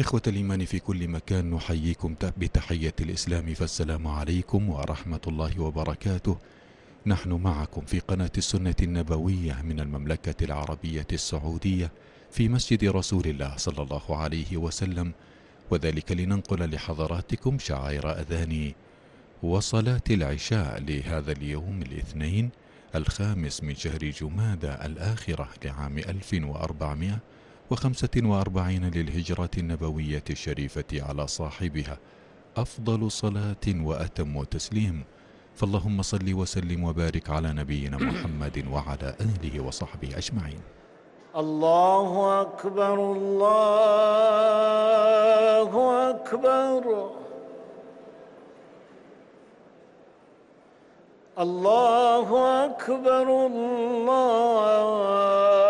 إخوة الإيمان في كل مكان نحييكم بتحية الإسلام فالسلام عليكم ورحمة الله وبركاته. نحن معكم في قناة السنة النبوية من المملكة العربية السعودية في مسجد رسول الله صلى الله عليه وسلم. وذلك لننقل لحضراتكم شعائر أذان وصلاة العشاء لهذا اليوم الاثنين الخامس من شهر جمادى الآخرة لعام 1445 للهجرة النبوية الشريفة على صاحبها. أفضل صلاة وأتم تسليم. فاللهم صل وسلم وبارك على نبينا محمد وعلى آله وصحبه أجمعين. الله أكبر الله أكبر. الله أكبر الله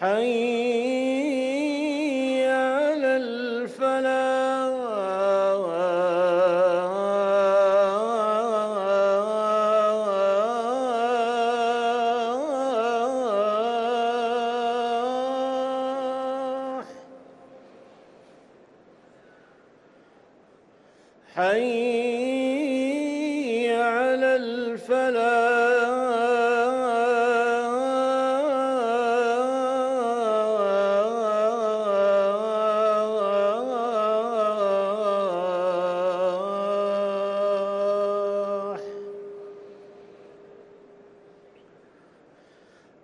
حي على الفلاح. حي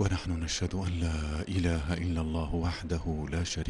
ونحن نشهد أن لا إله إلا الله وحده لا شريك